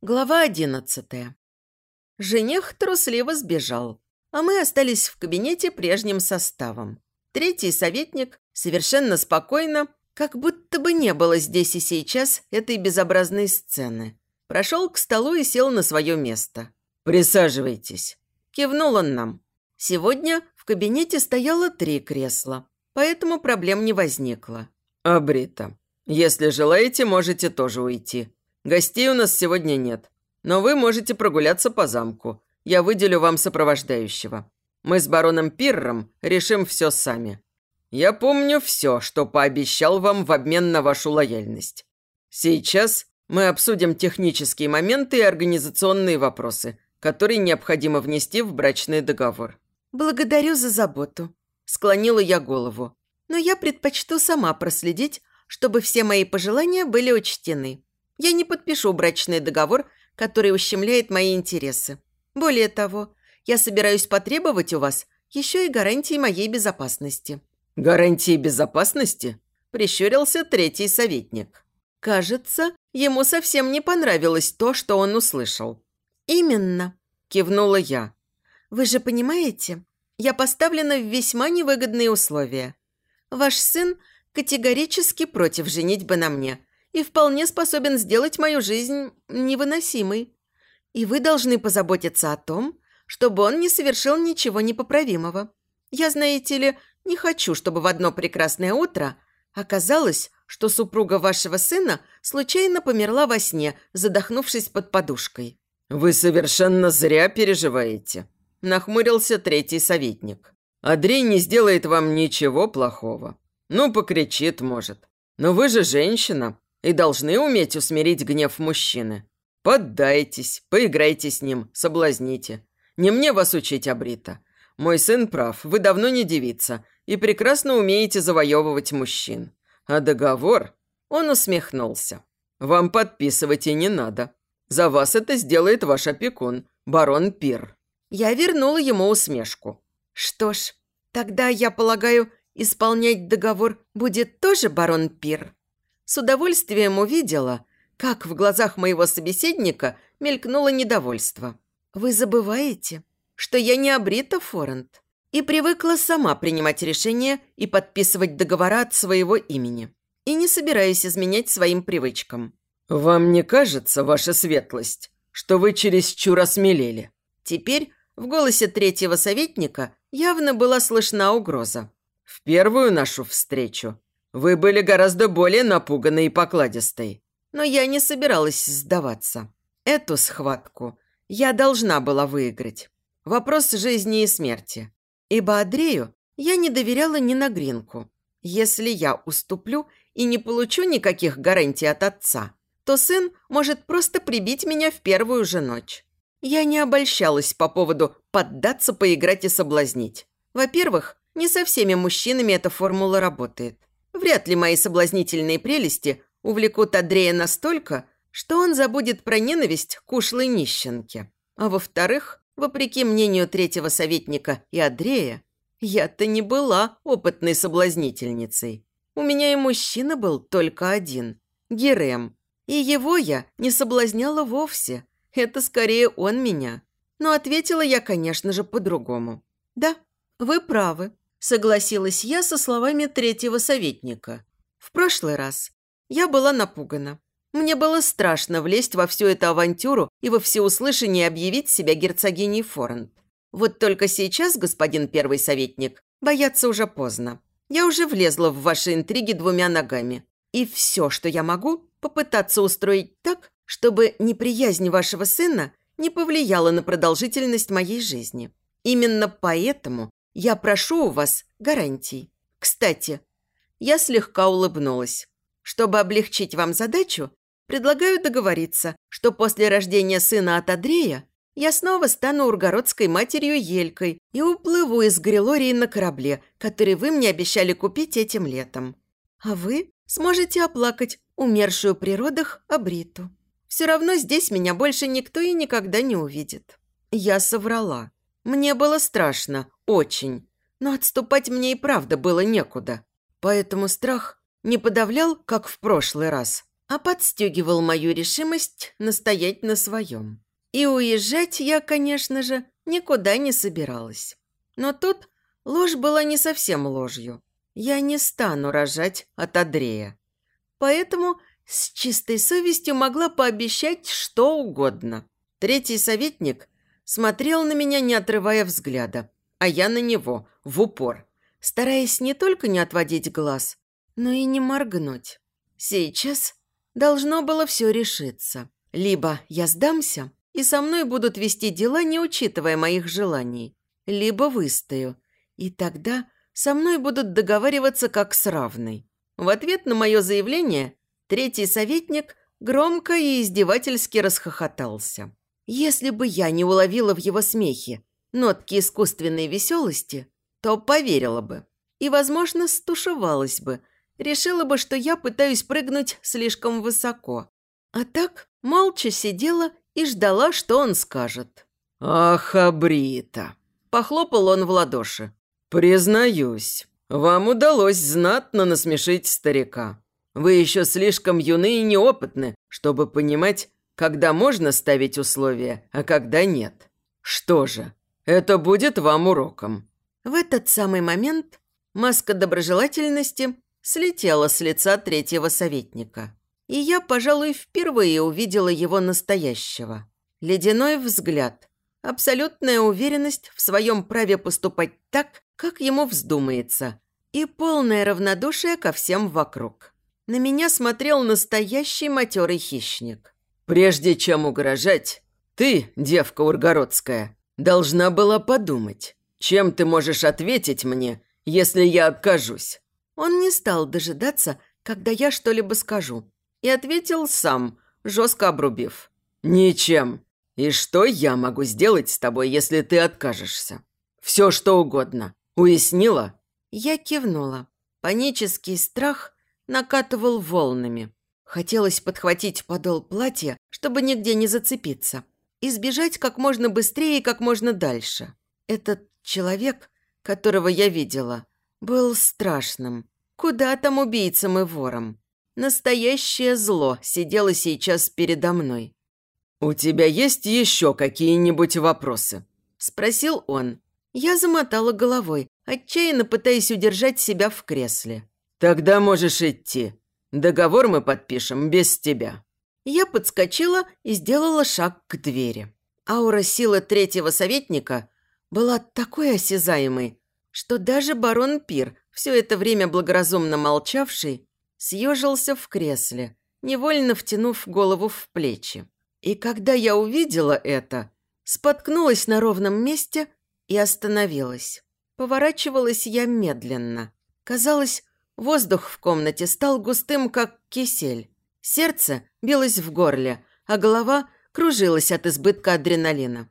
Глава одиннадцатая. Жених трусливо сбежал, а мы остались в кабинете прежним составом. Третий советник совершенно спокойно, как будто бы не было здесь и сейчас этой безобразной сцены. Прошел к столу и сел на свое место. «Присаживайтесь», – кивнул он нам. Сегодня в кабинете стояло три кресла, поэтому проблем не возникло. «Абрита, если желаете, можете тоже уйти», Гостей у нас сегодня нет. Но вы можете прогуляться по замку. Я выделю вам сопровождающего. Мы с бароном Пирром решим все сами. Я помню все, что пообещал вам в обмен на вашу лояльность. Сейчас мы обсудим технические моменты и организационные вопросы, которые необходимо внести в брачный договор. Благодарю за заботу. Склонила я голову. Но я предпочту сама проследить, чтобы все мои пожелания были учтены. Я не подпишу брачный договор, который ущемляет мои интересы. Более того, я собираюсь потребовать у вас еще и гарантии моей безопасности». «Гарантии безопасности?» – прищурился третий советник. Кажется, ему совсем не понравилось то, что он услышал. «Именно», – кивнула я. «Вы же понимаете, я поставлена в весьма невыгодные условия. Ваш сын категорически против женитьбы на мне, и вполне способен сделать мою жизнь невыносимой. И вы должны позаботиться о том, чтобы он не совершил ничего непоправимого. Я, знаете ли, не хочу, чтобы в одно прекрасное утро оказалось, что супруга вашего сына случайно померла во сне, задохнувшись под подушкой». «Вы совершенно зря переживаете», – нахмурился третий советник. «Андрей не сделает вам ничего плохого. Ну, покричит, может. Но вы же женщина, и должны уметь усмирить гнев мужчины. Поддайтесь, поиграйте с ним, соблазните. Не мне вас учить, Абрита. Мой сын прав, вы давно не девица и прекрасно умеете завоевывать мужчин. А договор...» Он усмехнулся. «Вам подписывать и не надо. За вас это сделает ваш опекун, барон Пир». Я вернула ему усмешку. «Что ж, тогда, я полагаю, исполнять договор будет тоже барон Пир?» С удовольствием увидела, как в глазах моего собеседника мелькнуло недовольство. «Вы забываете, что я не Абрита Форент и привыкла сама принимать решения и подписывать договора от своего имени. И не собираюсь изменять своим привычкам». «Вам не кажется, ваша светлость, что вы чересчур осмелели?» Теперь в голосе третьего советника явно была слышна угроза. «В первую нашу встречу вы были гораздо более напуганной и покладистой. Но я не собиралась сдаваться. Эту схватку я должна была выиграть. Вопрос жизни и смерти. Ибо Андрею я не доверяла ни на гринку. Если я уступлю и не получу никаких гарантий от отца, то сын может просто прибить меня в первую же ночь. Я не обольщалась по поводу поддаться, поиграть и соблазнить. Во-первых, не со всеми мужчинами эта формула работает. Вряд ли мои соблазнительные прелести увлекут Андрея настолько, что он забудет про ненависть к ушлой нищенке. А во-вторых, вопреки мнению третьего советника и Андрея, я-то не была опытной соблазнительницей. У меня и мужчина был только один – Герем. И его я не соблазняла вовсе. Это скорее он меня. Но ответила я, конечно же, по-другому. Да, вы правы. Согласилась я со словами третьего советника. В прошлый раз я была напугана. Мне было страшно влезть во всю эту авантюру и во всеуслышание объявить себя герцогиней Форент. Вот только сейчас, господин первый советник, бояться уже поздно. Я уже влезла в ваши интриги двумя ногами. И все, что я могу, попытаться устроить так, чтобы неприязнь вашего сына не повлияла на продолжительность моей жизни. Именно поэтому я прошу у вас гарантий. Кстати, я слегка улыбнулась. Чтобы облегчить вам задачу, предлагаю договориться, что после рождения сына от Андрея я снова стану ургородской матерью Елькой и уплыву из Грилории на корабле, который вы мне обещали купить этим летом. А вы сможете оплакать умершую при родах Абриту. Все равно здесь меня больше никто и никогда не увидит. Я соврала. Мне было страшно, очень. Но отступать мне и правда было некуда. Поэтому страх не подавлял, как в прошлый раз, а подстегивал мою решимость настоять на своем. И уезжать я, конечно же, никуда не собиралась. Но тут ложь была не совсем ложью. Я не стану рожать от Андрея. Поэтому с чистой совестью могла пообещать что угодно. Третий советник смотрел на меня, не отрывая взгляда, а я на него, в упор, стараясь не только не отводить глаз, но и не моргнуть. Сейчас должно было все решиться. Либо я сдамся, и со мной будут вести дела, не учитывая моих желаний, либо выстою, и тогда со мной будут договариваться как с равной. В ответ на мое заявление третий советник громко и издевательски расхохотался. Если бы я не уловила в его смехе нотки искусственной веселости, то поверила бы. И, возможно, стушевалась бы, решила бы, что я пытаюсь прыгнуть слишком высоко. А так молча сидела и ждала, что он скажет. «Ах, Абрита!» – похлопал он в ладоши. «Признаюсь, вам удалось знатно насмешить старика. Вы еще слишком юны и неопытны, чтобы понимать, когда можно ставить условия, а когда нет. Что же, это будет вам уроком». В этот самый момент маска доброжелательности слетела с лица третьего советника. И я, пожалуй, впервые увидела его настоящего. Ледяной взгляд, абсолютная уверенность в своем праве поступать так, как ему вздумается, и полное равнодушие ко всем вокруг. На меня смотрел настоящий матерый хищник. Прежде чем угрожать, ты, девка ургородская, должна была подумать, чем ты можешь ответить мне, если я откажусь». Он не стал дожидаться, когда я что-либо скажу, и ответил сам, жестко обрубив. «Ничем. И что я могу сделать с тобой, если ты откажешься? Все, что угодно. Уяснила?» Я кивнула. Панический страх накатывал волнами. Хотелось подхватить подол платья, чтобы нигде не зацепиться, и сбежать как можно быстрее и как можно дальше. Этот человек, которого я видела, был страшным. Куда там убийцам и ворам? Настоящее зло сидело сейчас передо мной. «У тебя есть еще какие-нибудь вопросы?» – спросил он. Я замотала головой, отчаянно пытаясь удержать себя в кресле. «Тогда можешь идти. Договор мы подпишем без тебя». Я подскочила и сделала шаг к двери. Аура силы третьего советника была такой осязаемой, что даже барон Пир, все это время благоразумно молчавший, съежился в кресле, невольно втянув голову в плечи. И когда я увидела это, споткнулась на ровном месте и остановилась. Поворачивалась я медленно. Казалось, Воздух в комнате стал густым, как кисель. Сердце билось в горле, а голова кружилась от избытка адреналина.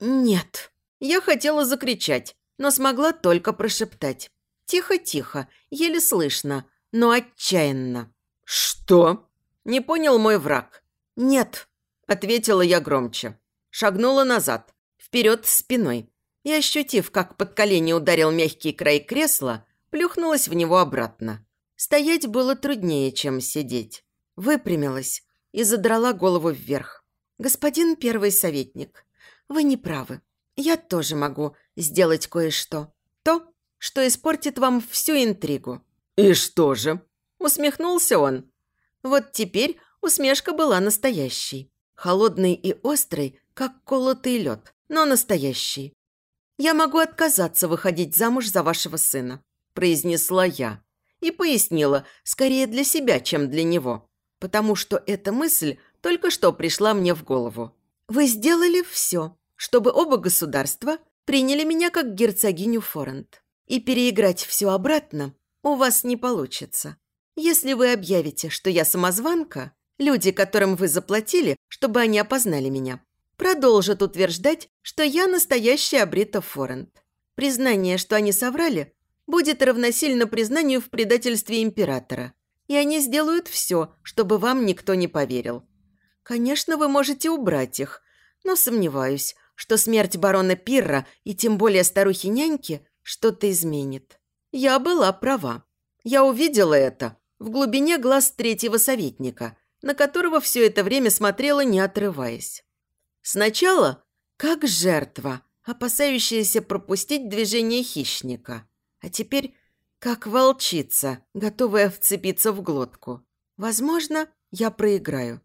«Нет». Я хотела закричать, но смогла только прошептать. Тихо-тихо, еле слышно, но отчаянно. «Что?» Не понял мой враг. «Нет», – ответила я громче. Шагнула назад, вперед спиной. И, ощутив, как под колени ударил мягкий край кресла, плюхнулась в него обратно. Стоять было труднее, чем сидеть. Выпрямилась и задрала голову вверх. «Господин первый советник, вы не правы. Я тоже могу сделать кое-что. То, что испортит вам всю интригу». «И что же?» Усмехнулся он. Вот теперь усмешка была настоящей. Холодный и острый, как колотый лед, но настоящий. Я могу отказаться выходить замуж за вашего сына произнесла я. И пояснила, скорее для себя, чем для него. Потому что эта мысль только что пришла мне в голову. Вы сделали все, чтобы оба государства приняли меня как герцогиню Форент. И переиграть все обратно у вас не получится. Если вы объявите, что я самозванка, люди, которым вы заплатили, чтобы они опознали меня, продолжат утверждать, что я настоящая Абрита Форент. Признание, что они соврали, будет равносильно признанию в предательстве императора. И они сделают все, чтобы вам никто не поверил. Конечно, вы можете убрать их, но сомневаюсь, что смерть барона Пирра и тем более старухи-няньки что-то изменит. Я была права. Я увидела это в глубине глаз третьего советника, на которого все это время смотрела, не отрываясь. Сначала как жертва, опасающаяся пропустить движение хищника, а теперь как волчица, готовая вцепиться в глотку. Возможно, я проиграю.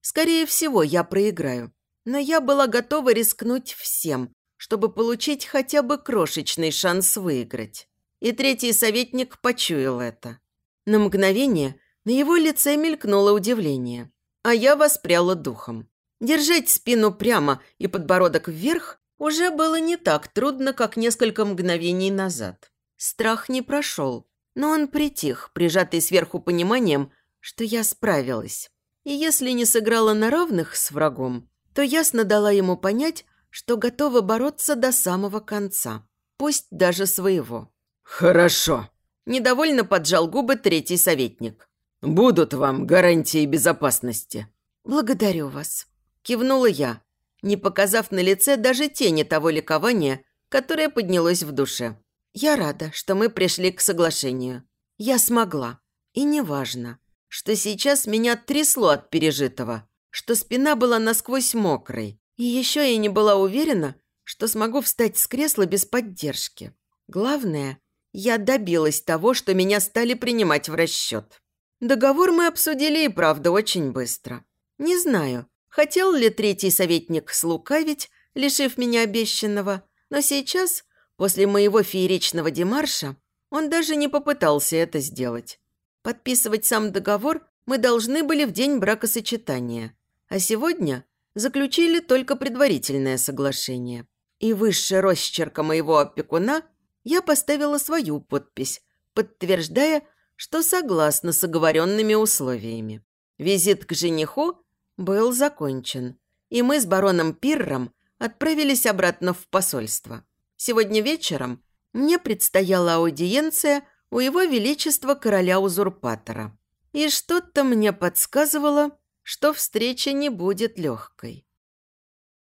Скорее всего, я проиграю. Но я была готова рискнуть всем, чтобы получить хотя бы крошечный шанс выиграть. И третий советник почуял это. На мгновение на его лице мелькнуло удивление, а я воспряла духом. Держать спину прямо и подбородок вверх уже было не так трудно, как несколько мгновений назад. Страх не прошел, но он притих, прижатый сверху пониманием, что я справилась. И если не сыграла на равных с врагом, то ясно дала ему понять, что готова бороться до самого конца, пусть даже своего. «Хорошо», – недовольно поджал губы третий советник. «Будут вам гарантии безопасности». «Благодарю вас», – кивнула я, не показав на лице даже тени того ликования, которое поднялось в душе. «Я рада, что мы пришли к соглашению. Я смогла. И неважно, что сейчас меня трясло от пережитого, что спина была насквозь мокрой, и еще я не была уверена, что смогу встать с кресла без поддержки. Главное, я добилась того, что меня стали принимать в расчет. Договор мы обсудили и правда очень быстро. Не знаю, хотел ли третий советник слукавить, лишив меня обещанного, но сейчас, после моего фееричного демарша, он даже не попытался это сделать. Подписывать сам договор мы должны были в день бракосочетания, а сегодня заключили только предварительное соглашение. И высший росчерка моего опекуна я поставила свою подпись, подтверждая, что согласна с оговоренными условиями. Визит к жениху был закончен, и мы с бароном Пирром отправились обратно в посольство. Сегодня вечером мне предстояла аудиенция у его величества короля-узурпатора. И что-то мне подсказывало, что встреча не будет легкой.